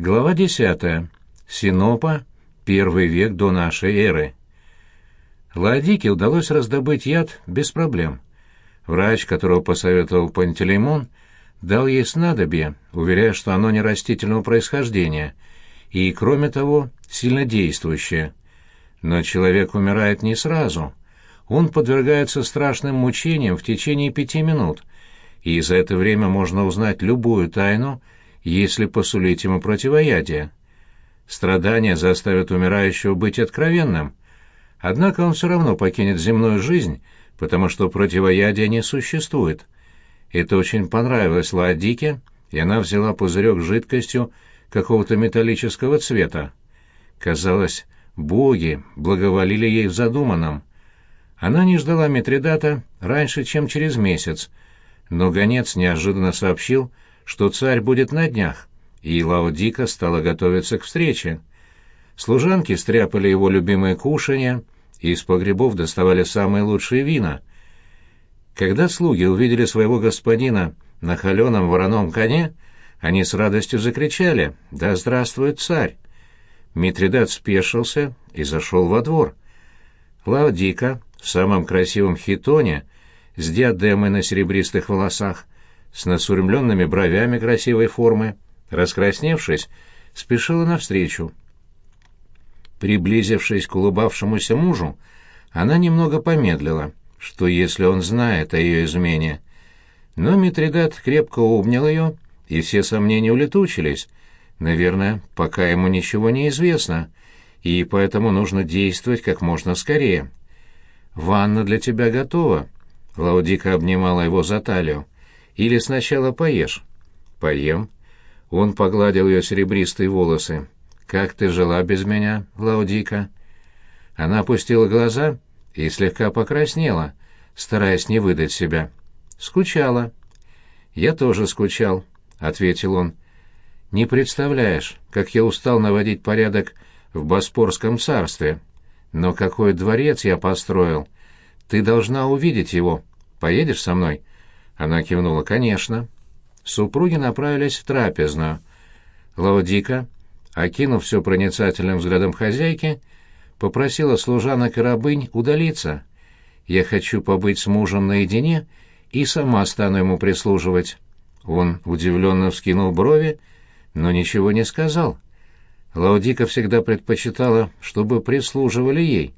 Глава 10. Синопа. Первый век до нашей эры. Ладике удалось раздобыть яд без проблем. Врач, которого посоветовал Пантелеймон, дал ей снадобье, уверяя, что оно не растительного происхождения, и, кроме того, сильно действующее. Но человек умирает не сразу. Он подвергается страшным мучениям в течение пяти минут, и за это время можно узнать любую тайну, если посулить ему противоядие. Страдания заставят умирающего быть откровенным, однако он все равно покинет земную жизнь, потому что противоядия не существует. Это очень понравилось Ладике, и она взяла пузырек с жидкостью какого-то металлического цвета. Казалось, боги благоволили ей в задуманном. Она не ждала Митридата раньше, чем через месяц, но гонец неожиданно сообщил, что царь будет на днях, и Лаодика стала готовиться к встрече. Служанки стряпали его любимые кушанья, и из погребов доставали самые лучшие вина. Когда слуги увидели своего господина на холеном вороном коне, они с радостью закричали «Да здравствует царь!». Митридат спешился и зашел во двор. Лаодика в самом красивом хитоне, с диадемой на серебристых волосах, с насурмленными бровями красивой формы, раскрасневшись, спешила навстречу. Приблизившись к улыбавшемуся мужу, она немного помедлила, что если он знает о ее измене. Но Митридат крепко обнял ее, и все сомнения улетучились. Наверное, пока ему ничего не известно, и поэтому нужно действовать как можно скорее. «Ванна для тебя готова», — Лаудика обнимала его за талию. «Или сначала поешь?» «Поем». Он погладил ее серебристые волосы. «Как ты жила без меня, Лаудика?» Она опустила глаза и слегка покраснела, стараясь не выдать себя. «Скучала». «Я тоже скучал», — ответил он. «Не представляешь, как я устал наводить порядок в Боспорском царстве. Но какой дворец я построил! Ты должна увидеть его. Поедешь со мной?» Она кивнула. «Конечно». Супруги направились в трапезную. Лаудика, окинув все проницательным взглядом хозяйки, попросила служанок и рабынь удалиться. «Я хочу побыть с мужем наедине и сама стану ему прислуживать». Он удивленно вскинул брови, но ничего не сказал. Лаудика всегда предпочитала, чтобы прислуживали ей.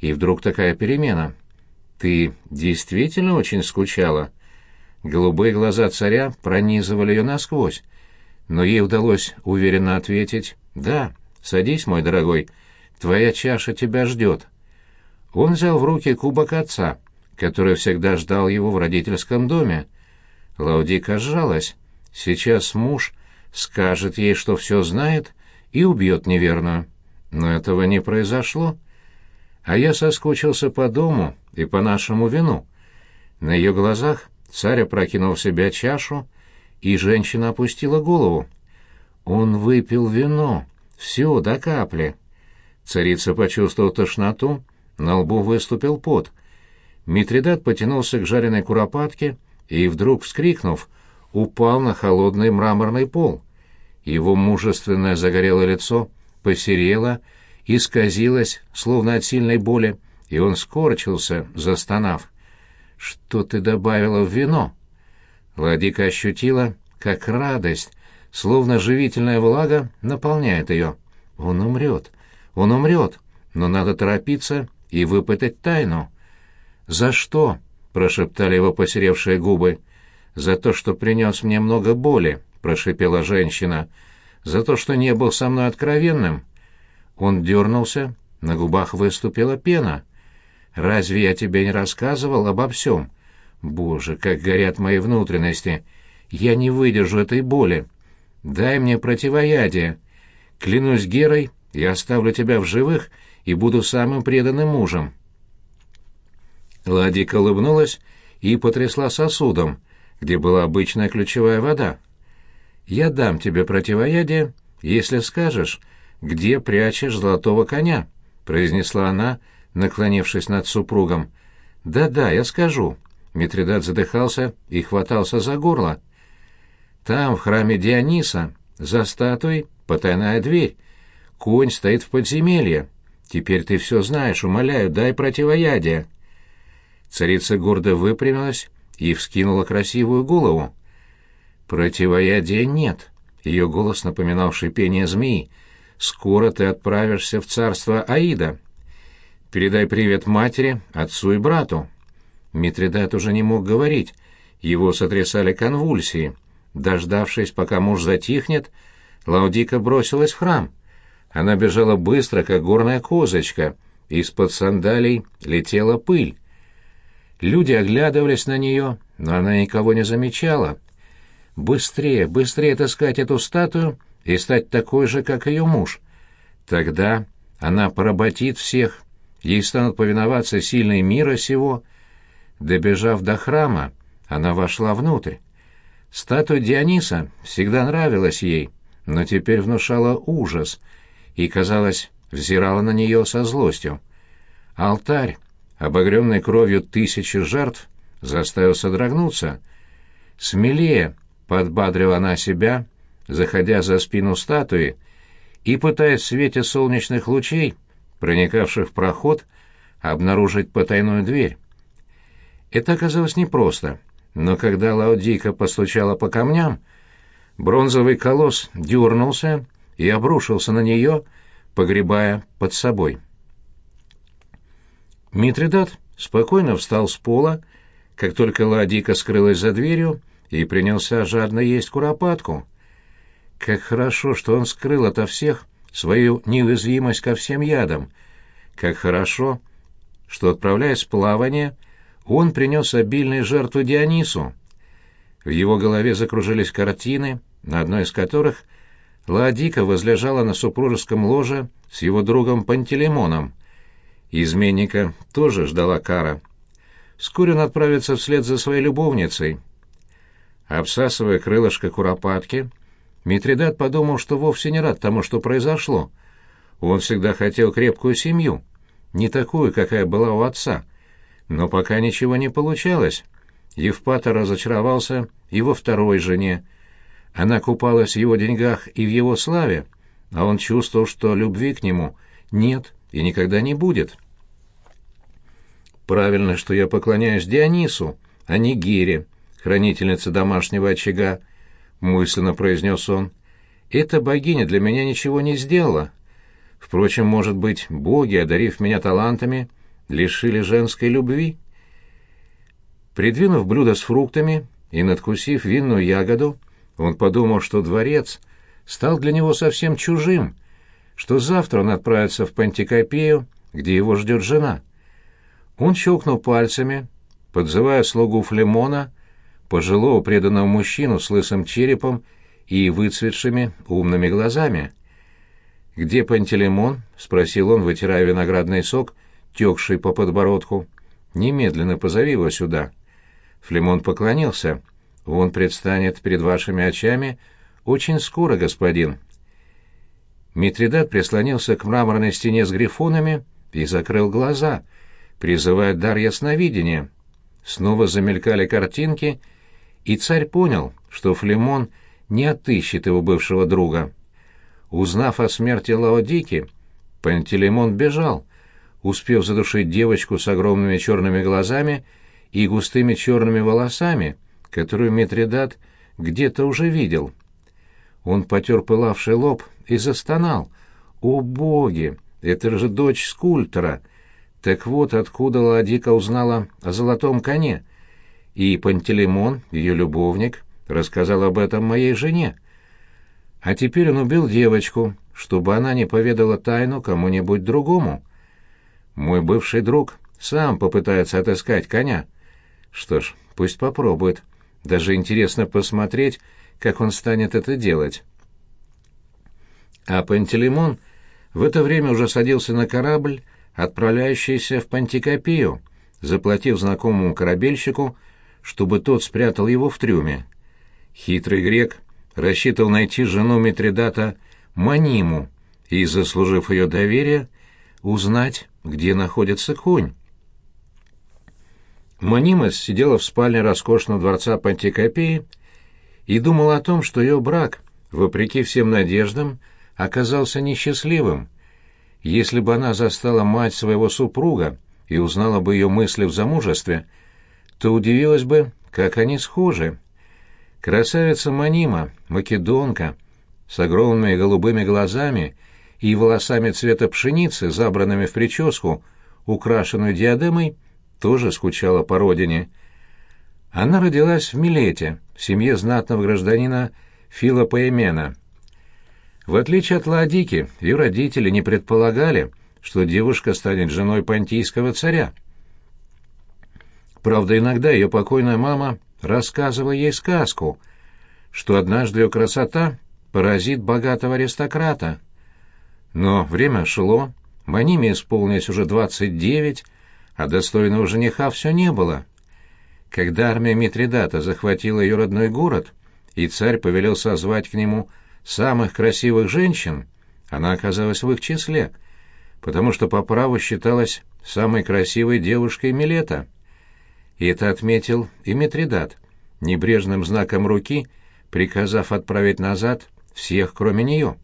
И вдруг такая перемена. «Ты действительно очень скучала?» Голубые глаза царя пронизывали ее насквозь, но ей удалось уверенно ответить «Да, садись, мой дорогой, твоя чаша тебя ждет». Он взял в руки кубок отца, который всегда ждал его в родительском доме. Лаудика сжалась. Сейчас муж скажет ей, что все знает, и убьет неверную. Но этого не произошло. А я соскучился по дому и по нашему вину. На ее глазах Царь опрокинул в себя чашу, и женщина опустила голову. Он выпил вино, все до капли. Царица почувствовала тошноту, на лбу выступил пот. Митридат потянулся к жареной куропатке и, вдруг вскрикнув, упал на холодный мраморный пол. Его мужественное загорелое лицо посерело, исказилось, словно от сильной боли, и он скорчился, застонав. «Что ты добавила в вино?» Владика ощутила, как радость, словно живительная влага, наполняет ее. «Он умрет! Он умрет! Но надо торопиться и выпытать тайну!» «За что?» — прошептали его посеревшие губы. «За то, что принес мне много боли», — прошепела женщина. «За то, что не был со мной откровенным». Он дернулся, на губах выступила пена. Разве я тебе не рассказывал обо всем? Боже, как горят мои внутренности! Я не выдержу этой боли. Дай мне противоядие. Клянусь Герой, я оставлю тебя в живых и буду самым преданным мужем». Ладика улыбнулась и потрясла сосудом, где была обычная ключевая вода. «Я дам тебе противоядие, если скажешь, где прячешь золотого коня», — произнесла она, — наклонившись над супругом. «Да-да, я скажу». Митридат задыхался и хватался за горло. «Там, в храме Диониса, За статуей потайная дверь. Конь стоит в подземелье. Теперь ты все знаешь, умоляю, дай противоядие». Царица гордо выпрямилась и вскинула красивую голову. «Противоядия нет», — ее голос напоминал шипение змеи. «Скоро ты отправишься в царство Аида. Передай привет матери, отцу и брату». Митридат уже не мог говорить, его сотрясали конвульсии. Дождавшись, пока муж затихнет, Лаудика бросилась в храм. Она бежала быстро, как горная козочка. Из-под сандалий летела пыль. Люди оглядывались на нее, но она никого не замечала. Быстрее, быстрее таскать эту статую и стать такой же, как ее муж. Тогда она поработит всех, ей станут повиноваться сильные мира сего. Добежав до храма, она вошла внутрь. Статуя Диониса всегда нравилась ей, но теперь внушала ужас и, казалось, взирала на нее со злостью. Алтарь, обогренный кровью тысячи жертв, заставил содрогнуться. «Смелее!» — подбадрила она себя, заходя за спину статуи и пытаясь в свете солнечных лучей, проникавших в проход, обнаружить потайную дверь. Это оказалось непросто — но когда Лаодика постучала по камням, бронзовый колосс дернулся и обрушился на нее, погребая под собой. Митридат спокойно встал с пола, как только Ладика скрылась за дверью, и принялся жадно есть куропатку. Как хорошо, что он скрыл ото всех свою неуязвимость ко всем ядам. Как хорошо, что, отправляясь в плавание, он принес обильные жертвы Дионису. В его голове закружились картины, на одной из которых Ладика возлежала на супружеском ложе с его другом Пантелеймоном. Изменника тоже ждала кара. Вскоре он отправится вслед за своей любовницей. Обсасывая крылышко куропатки, Митридат подумал, что вовсе не рад тому, что произошло. Он всегда хотел крепкую семью, не такую, какая была у отца — но пока ничего не получалось. Евпатор разочаровался во второй жене. Она купалась в его деньгах и в его славе, а он чувствовал, что любви к нему нет и никогда не будет. «Правильно, что я поклоняюсь Дионису, а не Гере, хранительнице домашнего очага», — мысленно произнес он. «Эта богиня для меня ничего не сделала. Впрочем, может быть, боги, одарив меня талантами, — лишили женской любви. Придвинув блюдо с фруктами и надкусив винную ягоду, он подумал, что дворец стал для него совсем чужим, что завтра он отправится в Пантикопею, где его ждет жена. Он щелкнул пальцами, подзывая слугу Флемона, пожилого преданного мужчину с лысым черепом и выцветшими умными глазами. «Где Пантелеймон?» — спросил он, вытирая виноградный сок текший по подбородку. «Немедленно позови его сюда». Флемон поклонился. «Он предстанет перед вашими очами очень скоро, господин». Митридат прислонился к мраморной стене с грифонами и закрыл глаза, призывая дар ясновидения. Снова замелькали картинки, и царь понял, что Флемон не отыщет его бывшего друга. Узнав о смерти Лаодики, Пантелеймон бежал, успев задушить девочку с огромными черными глазами и густыми черными волосами, которую Митридат где-то уже видел. Он потер пылавший лоб и застонал. «О, боги! Это же дочь скульптора!» Так вот, откуда Ладика узнала о золотом коне. И Пантелеймон, ее любовник, рассказал об этом моей жене. А теперь он убил девочку, чтобы она не поведала тайну кому-нибудь другому. Мой бывший друг сам попытается отыскать коня. Что ж, пусть попробует. Даже интересно посмотреть, как он станет это делать. А Пантелеймон в это время уже садился на корабль, отправляющийся в Пантикопию, заплатив знакомому корабельщику, чтобы тот спрятал его в трюме. Хитрый грек рассчитывал найти жену Митридата Маниму и, заслужив ее доверие, узнать, где находится конь. Манимас сидела в спальне роскошного дворца Пантикопеи и думала о том, что ее брак вопреки всем надеждам, оказался несчастливым. Если бы она застала мать своего супруга и узнала бы ее мысли в замужестве, то удивилась бы, как они схожи. Красавица Манима, македонка, с огромными голубыми глазами и волосами цвета пшеницы, забранными в прическу, украшенную диадемой, тоже скучала по родине. Она родилась в Милете, в семье знатного гражданина Фила Паэмена. В отличие от Ладики, ее родители не предполагали, что девушка станет женой понтийского царя. Правда, иногда ее покойная мама рассказывала ей сказку, что однажды ее красота поразит богатого аристократа. Но время шло, Маниме исполнилось уже двадцать девять, а достойного жениха все не было. Когда армия Митридата захватила ее родной город, и царь повелел созвать к нему самых красивых женщин, она оказалась в их числе, потому что по праву считалась самой красивой девушкой Милета. И это отметил и Митридат, небрежным знаком руки приказав отправить назад всех, кроме нее.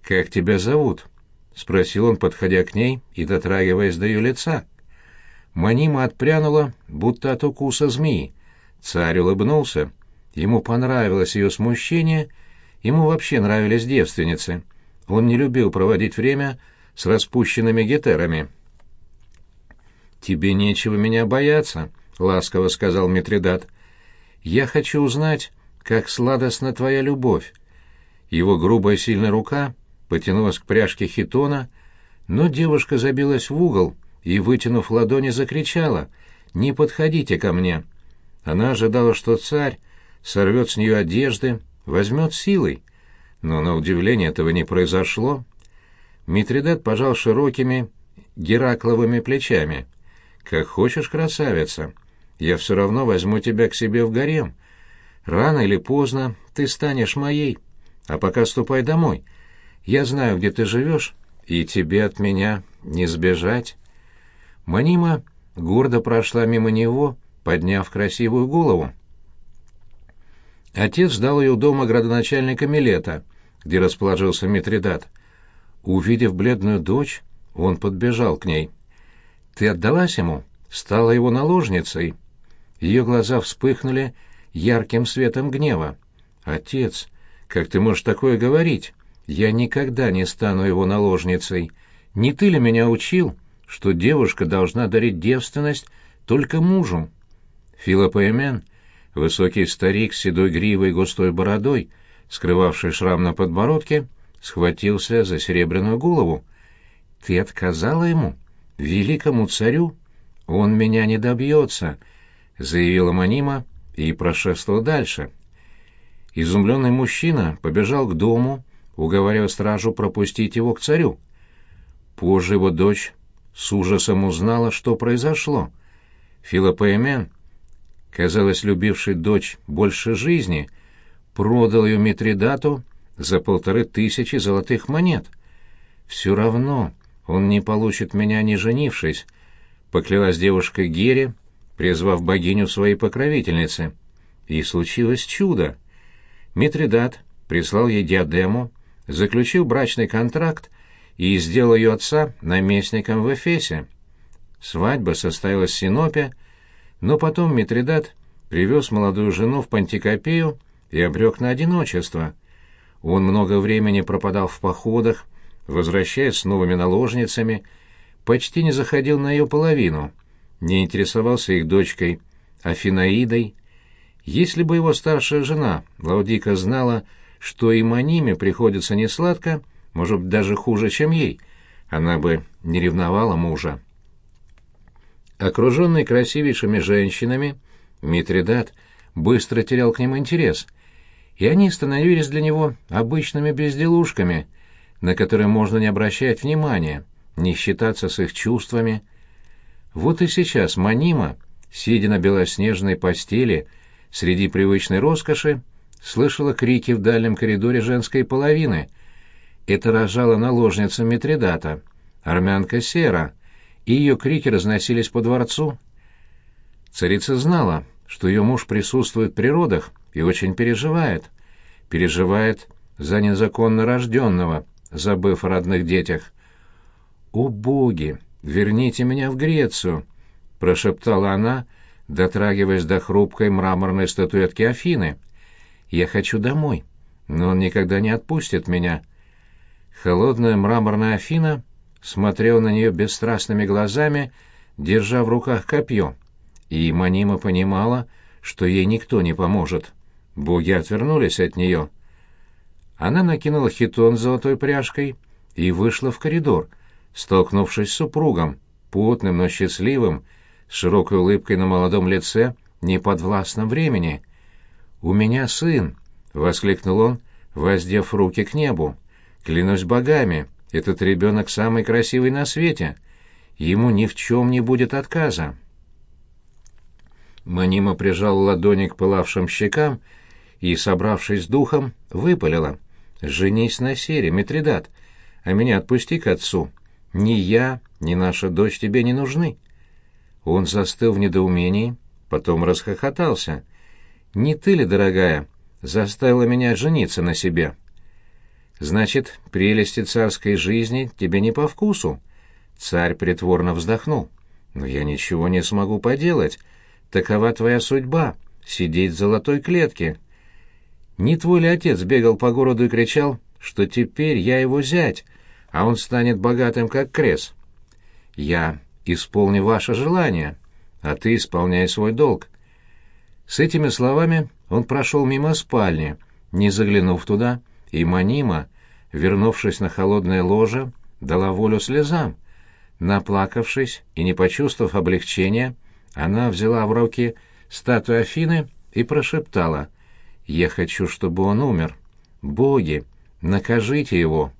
«Как тебя зовут?» — спросил он, подходя к ней и дотрагиваясь до ее лица. Манима отпрянула, будто от укуса змеи. Царь улыбнулся. Ему понравилось ее смущение, ему вообще нравились девственницы. Он не любил проводить время с распущенными гетерами. «Тебе нечего меня бояться», — ласково сказал Митридат. «Я хочу узнать, как сладостна твоя любовь». Его грубая сильная рука потянулась к пряжке хитона, но девушка забилась в угол и, вытянув ладони, закричала «Не подходите ко мне!». Она ожидала, что царь сорвет с нее одежды, возьмет силой, но на удивление этого не произошло. Митридат пожал широкими геракловыми плечами. «Как хочешь, красавица, я все равно возьму тебя к себе в гарем. Рано или поздно ты станешь моей, а пока ступай домой. Я знаю, где ты живешь, и тебе от меня не сбежать». Манима гордо прошла мимо него, подняв красивую голову. Отец ждал ее у дома градоначальника Милета, где расположился Митридат. Увидев бледную дочь, он подбежал к ней. «Ты отдалась ему? Стала его наложницей?» Ее глаза вспыхнули ярким светом гнева. «Отец, как ты можешь такое говорить? Я никогда не стану его наложницей. Не ты ли меня учил?» что девушка должна дарить девственность только мужу. Филопоэмен, высокий старик с седой гривой и густой бородой, скрывавший шрам на подбородке, схватился за серебряную голову. «Ты отказала ему? Великому царю? Он меня не добьется», — заявила Манима и прошествовал дальше. Изумленный мужчина побежал к дому, уговаривая стражу пропустить его к царю. Позже его дочь с ужасом узнала, что произошло. Филопоэмен, казалось, любивший дочь больше жизни, продал ее Митридату за полторы тысячи золотых монет. «Все равно он не получит меня, не женившись», — поклялась девушка Гере, призвав богиню своей покровительницы. И случилось чудо. Митридат прислал ей диадему, заключил брачный контракт и сделал ее отца наместником в Эфесе. Свадьба состоялась в Синопе, но потом Митридат привез молодую жену в Пантикопею и обрек на одиночество. Он много времени пропадал в походах, возвращаясь с новыми наложницами, почти не заходил на ее половину, не интересовался их дочкой Афинаидой. Если бы его старшая жена, Лаудика, знала, что и Маниме приходится несладко, может, даже хуже, чем ей. Она бы не ревновала мужа. Окруженный красивейшими женщинами, Митридат быстро терял к ним интерес, и они становились для него обычными безделушками, на которые можно не обращать внимания, не считаться с их чувствами. Вот и сейчас Манима, сидя на белоснежной постели среди привычной роскоши, слышала крики в дальнем коридоре женской половины — это рожала наложница Митридата, армянка Сера, и ее крики разносились по дворцу. Царица знала, что ее муж присутствует при родах и очень переживает. переживает за незаконно рожденного, забыв о родных детях. «О боги, верните меня в Грецию!» — прошептала она, дотрагиваясь до хрупкой мраморной статуэтки Афины. «Я хочу домой, но он никогда не отпустит меня». Холодная мраморная Афина смотрела на нее бесстрастными глазами, держа в руках копье, и Манима понимала, что ей никто не поможет. Боги отвернулись от нее. Она накинула хитон с золотой пряжкой и вышла в коридор, столкнувшись с супругом, потным, но счастливым, с широкой улыбкой на молодом лице, неподвластном времени. «У меня сын!» — воскликнул он, воздев руки к небу. «Клянусь богами, этот ребенок самый красивый на свете. Ему ни в чем не будет отказа». Манима прижал ладони к пылавшим щекам и, собравшись с духом, выпалила. «Женись на Сере, Митридат, а меня отпусти к отцу. Ни я, ни наша дочь тебе не нужны». Он застыл в недоумении, потом расхохотался. «Не ты ли, дорогая, заставила меня жениться на себе?» «Значит, прелести царской жизни тебе не по вкусу?» Царь притворно вздохнул. «Но я ничего не смогу поделать. Такова твоя судьба — сидеть в золотой клетке. Не твой ли отец бегал по городу и кричал, что теперь я его зять, а он станет богатым, как крес? Я исполню ваше желание, а ты исполняй свой долг. С этими словами он прошел мимо спальни, не заглянув туда, и Манима, вернувшись на холодное ложе, дала волю слезам. Наплакавшись и не почувствовав облегчения, она взяла в руки статую Афины и прошептала, «Я хочу, чтобы он умер. Боги, накажите его!»